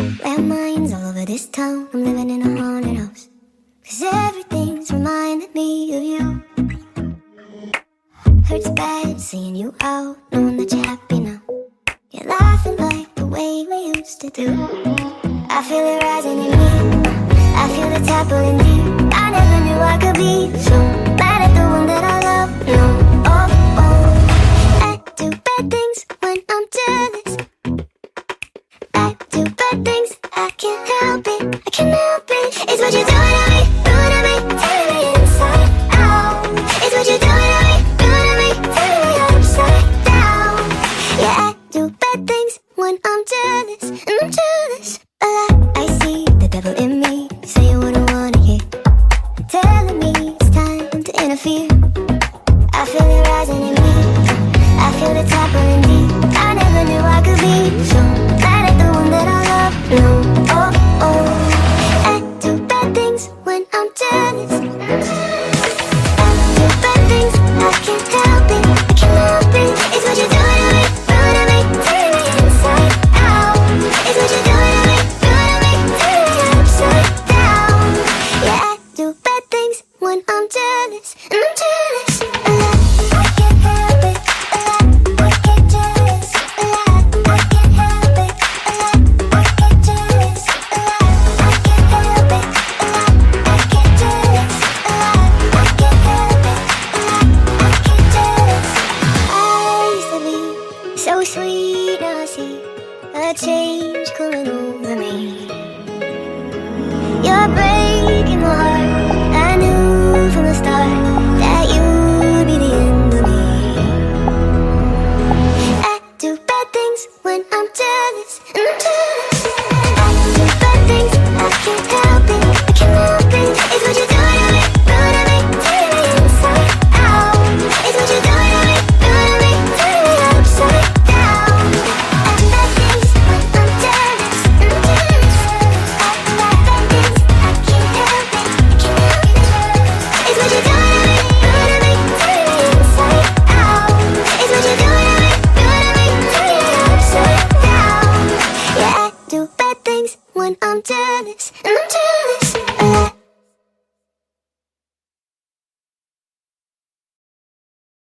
Landmines all over this town. I'm living in a haunted house. Cause everything's reminding me of you. Hurts bad seeing you out, knowing that you're happy now. You're laughing like the way we used to do. I feel it rising in me. I feel the tap pulling deep. I never knew I could be so do bad things, I can't help it. I can't help it. It's what you're doing to me, doing to me, tearing me inside out. It's what you're doing to me, doing to me, tearing me upside down. Yeah, I do bad things when I'm jealous, and I'm jealous. A lot I see the devil in me, saying what I wanna hear, telling me it's time to interfere. I feel it rising in me. I feel the top pulling deep. I never knew I could be so when I'm jealous, and I'm jealous. a change coming over me. You're breaking my heart. I knew from the start that you'd be the end of me. I do bad things when I'm jealous, and I'm jealous. do bad things when I'm jealous. And I'm jealous.